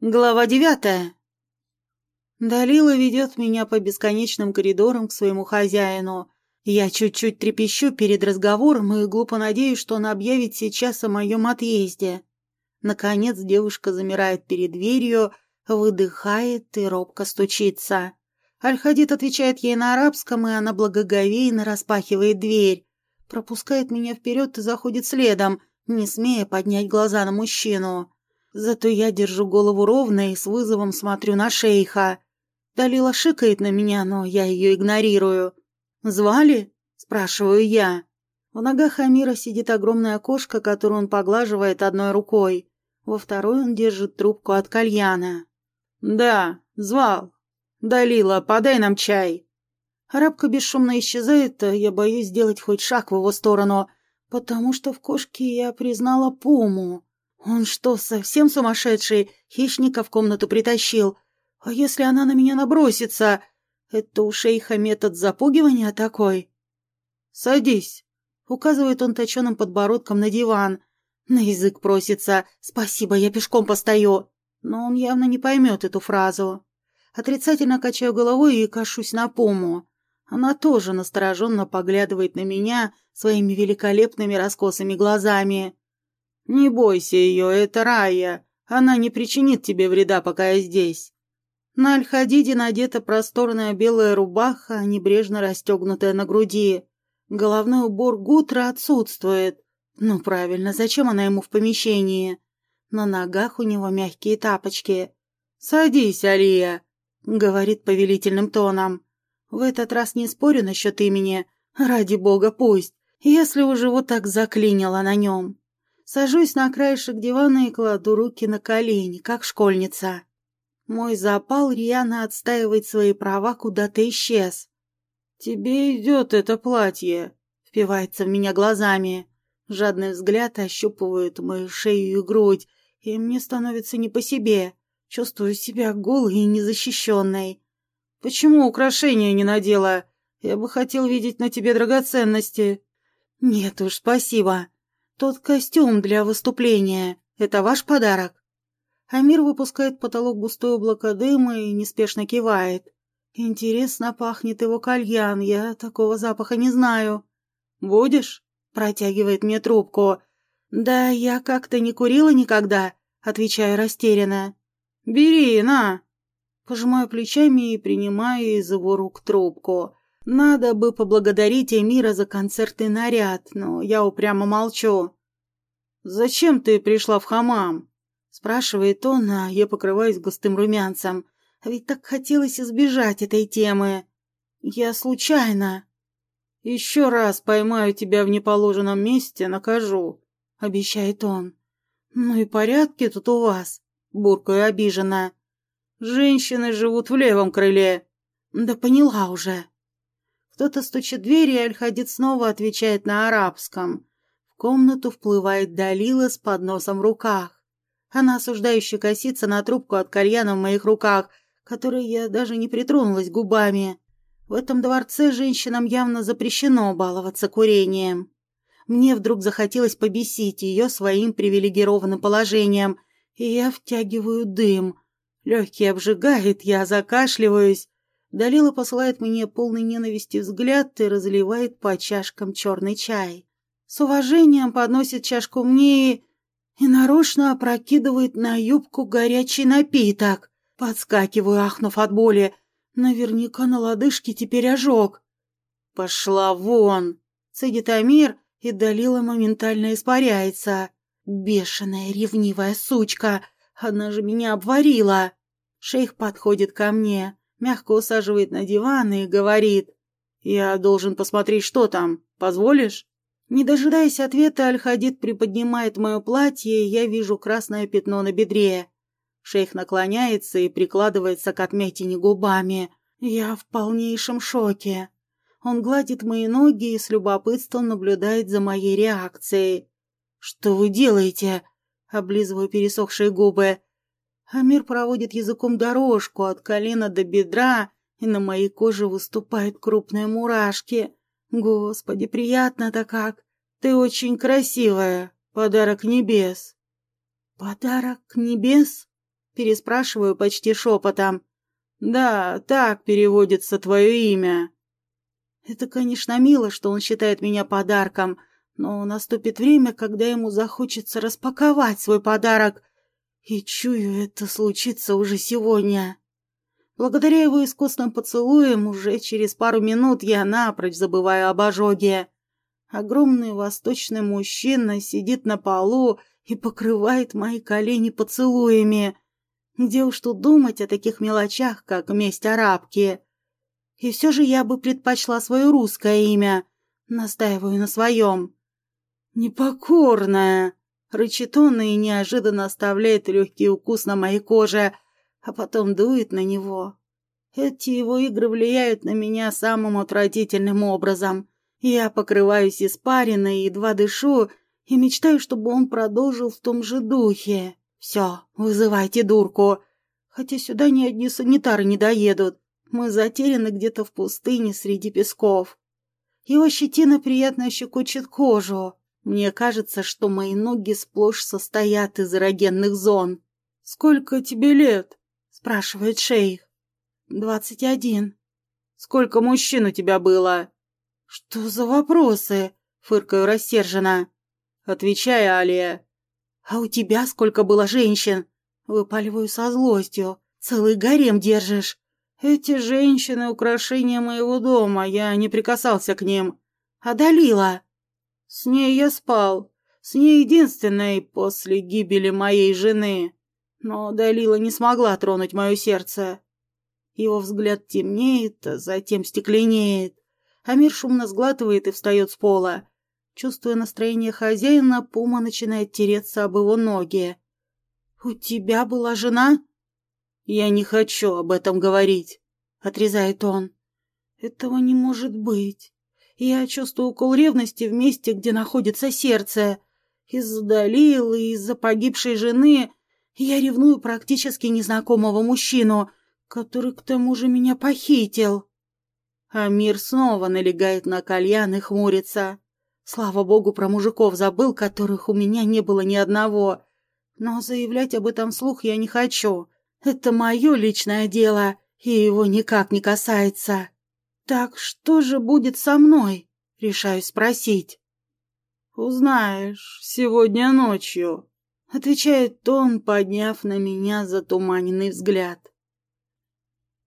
Глава девятая. Далила ведет меня по бесконечным коридорам к своему хозяину. Я чуть-чуть трепещу перед разговором и глупо надеюсь, что он объявит сейчас о моем отъезде. Наконец девушка замирает перед дверью, выдыхает и робко стучится. Аль-Хадид отвечает ей на арабском, и она благоговейно распахивает дверь, пропускает меня вперед и заходит следом, не смея поднять глаза на мужчину. Зато я держу голову ровно и с вызовом смотрю на шейха. Далила шикает на меня, но я ее игнорирую. «Звали?» – спрашиваю я. В ногах Амира сидит огромная кошка, которую он поглаживает одной рукой. Во второй он держит трубку от кальяна. «Да, звал. Далила, подай нам чай». Арабка бесшумно исчезает, а я боюсь сделать хоть шаг в его сторону, потому что в кошке я признала Пуму. Он что, совсем сумасшедший? Хищника в комнату притащил. А если она на меня набросится? Это у шейха метод запугивания такой? Садись. Указывает он точеным подбородком на диван. На язык просится. Спасибо, я пешком постою. Но он явно не поймет эту фразу. Отрицательно качаю головой и кашусь на пому. Она тоже настороженно поглядывает на меня своими великолепными раскосыми глазами. «Не бойся ее, это Рая. Она не причинит тебе вреда, пока я здесь». На Аль-Хадиде надета просторная белая рубаха, небрежно расстегнутая на груди. Головной убор Гутра отсутствует. Ну, правильно, зачем она ему в помещении? На ногах у него мягкие тапочки. «Садись, Алия», — говорит повелительным тоном. «В этот раз не спорю насчет имени. Ради бога, пусть, если уже вот так заклинило на нем». Сажусь на краешек дивана и кладу руки на колени, как школьница. Мой запал рьяно отстаивать свои права куда-то исчез. «Тебе идет это платье», — впивается в меня глазами. Жадный взгляд ощупывает мою шею и грудь, и мне становится не по себе. Чувствую себя голой и незащищенной. «Почему украшения не надела? Я бы хотел видеть на тебе драгоценности». «Нет уж, спасибо. Тот костюм для выступления — это ваш подарок?» Амир выпускает потолок густое облако дыма и неспешно кивает. «Интересно пахнет его кальян, я такого запаха не знаю». «Будешь?» — протягивает мне трубку. «Да я как-то не курила никогда», — отвечаю растерянно. «Бери, на!» Пожимаю плечами и принимаю из его рук трубку. Надо бы поблагодарить Эмира за концертный наряд, но я упрямо молчу. «Зачем ты пришла в хамам?» Спрашивает он, а я покрываюсь густым румянцем. А ведь так хотелось избежать этой темы. Я случайно. «Еще раз поймаю тебя в неположенном месте, накажу», — обещает он. «Ну и порядки тут у вас», — буркаю обиженно. «Женщины живут в левом крыле». «Да поняла уже». Кто-то стучит в дверь, и Аль-Хадид снова отвечает на арабском. В комнату вплывает Далила с подносом в руках. Она осуждающе косится на трубку от кальяна в моих руках, которой я даже не притронулась губами. В этом дворце женщинам явно запрещено баловаться курением. Мне вдруг захотелось побесить ее своим привилегированным положением, и я втягиваю дым. Легкий обжигает, я закашливаюсь. Далила посылает мне полный ненависти взгляд и разливает по чашкам черный чай. С уважением подносит чашку мне и... и нарочно опрокидывает на юбку горячий напиток. Подскакиваю, ахнув от боли. Наверняка на лодыжке теперь ожог. «Пошла вон!» — цедит Амир, и Далила моментально испаряется. «Бешеная ревнивая сучка! Она же меня обварила!» Шейх подходит ко мне мягко усаживает на диван и говорит «Я должен посмотреть, что там. Позволишь?» Не дожидаясь ответа, Аль-Хадид приподнимает мое платье, и я вижу красное пятно на бедре. Шейх наклоняется и прикладывается к отметине губами. Я в полнейшем шоке. Он гладит мои ноги и с любопытством наблюдает за моей реакцией. «Что вы делаете?» — облизываю пересохшие губы. Амир проводит языком дорожку от колена до бедра, и на моей коже выступают крупные мурашки. Господи, приятно-то как! Ты очень красивая. Подарок небес. Подарок небес? Переспрашиваю почти шепотом. «Да, так переводится твое имя». Это, конечно, мило, что он считает меня подарком, но наступит время, когда ему захочется распаковать свой подарок, и чую, это случится уже сегодня. Благодаря его искусным поцелуям уже через пару минут я напрочь забываю об ожоге. Огромный восточный мужчина сидит на полу и покрывает мои колени поцелуями. Где уж тут думать о таких мелочах, как месть арабки. И все же я бы предпочла свое русское имя. Настаиваю на своем. «Непокорная!» — рычит он и неожиданно оставляет легкий укус на моей коже, а потом дует на него. Эти его игры влияют на меня самым отвратительным образом. Я покрываюсь испариной, едва дышу, и мечтаю, чтобы он продолжил в том же духе. Все, вызывайте дурку. Хотя сюда ни одни санитары не доедут. Мы затеряны где-то в пустыне среди песков. Его щетина приятно щекочет кожу. Мне кажется, что мои ноги сплошь состоят из эрогенных зон. «Сколько тебе лет?» — спрашивает шейх. «Двадцать один». «Сколько мужчин у тебя было?» «Что за вопросы?» — фыркаю рассерженно. «Отвечай, Алия». «А у тебя сколько было женщин?» Выпаливаю со злостью. «Целый гарем держишь». «Эти женщины — украшения моего дома, я не прикасался к ним». «А Далила?» «С ней я спал. С ней единственной после гибели моей жены. Но Далила не смогла тронуть мое сердце». Его взгляд темнеет, а затем стекленеет. Амир шумно сглатывает и встает с пола. Чувствуя настроение хозяина, Пума начинает тереться об его ноги. «У тебя была жена?» «Я не хочу об этом говорить», — отрезает он. «Этого не может быть. Я чувствую укол ревности в месте, где находится сердце. Из-за Далилы, из-за погибшей жены я ревную практически незнакомого мужчину, который к тому же меня похитил». Амир снова налегает на кальян и хмурится. Слава богу, про мужиков забыл, которых у меня не было ни одного. Но заявлять об этом вслух я не хочу. Это мое личное дело, и его никак не касается. Так что же будет со мной? Решаю спросить. Узнаешь сегодня ночью, отвечает он, подняв на меня затуманенный взгляд.